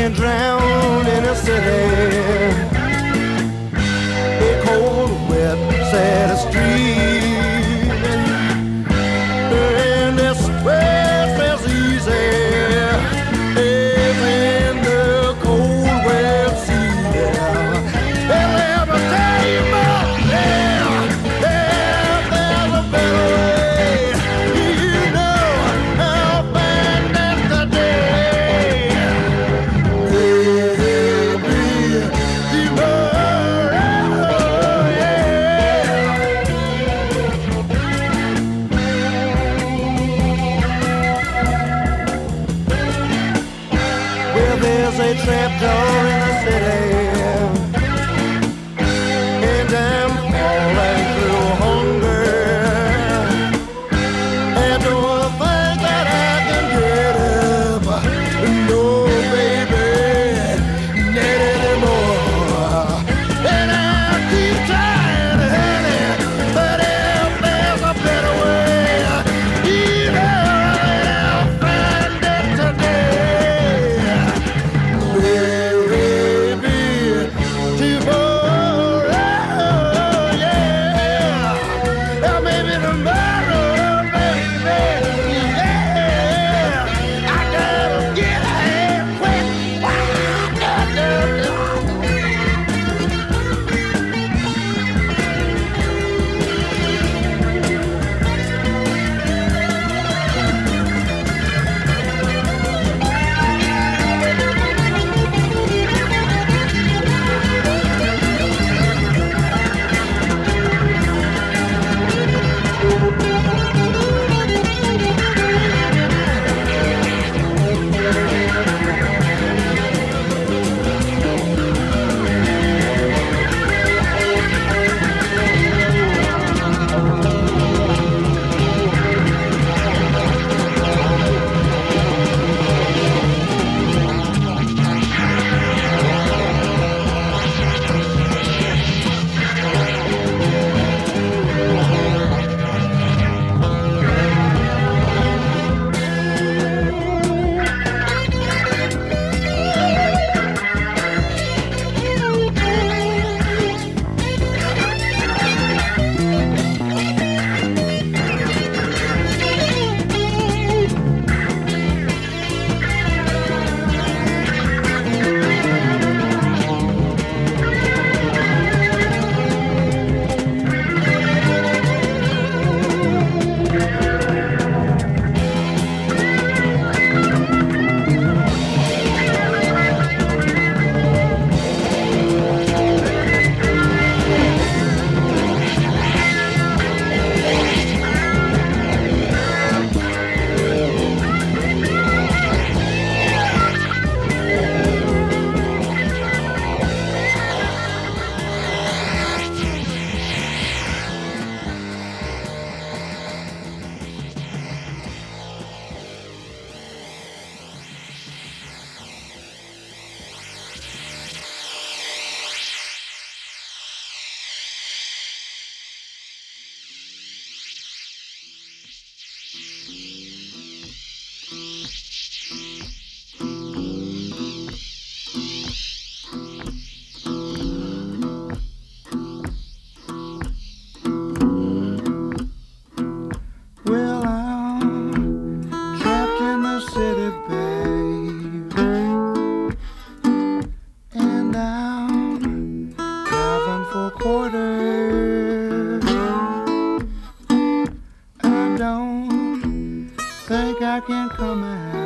being drowned in a city. a trapdoor in the city. I can't come out.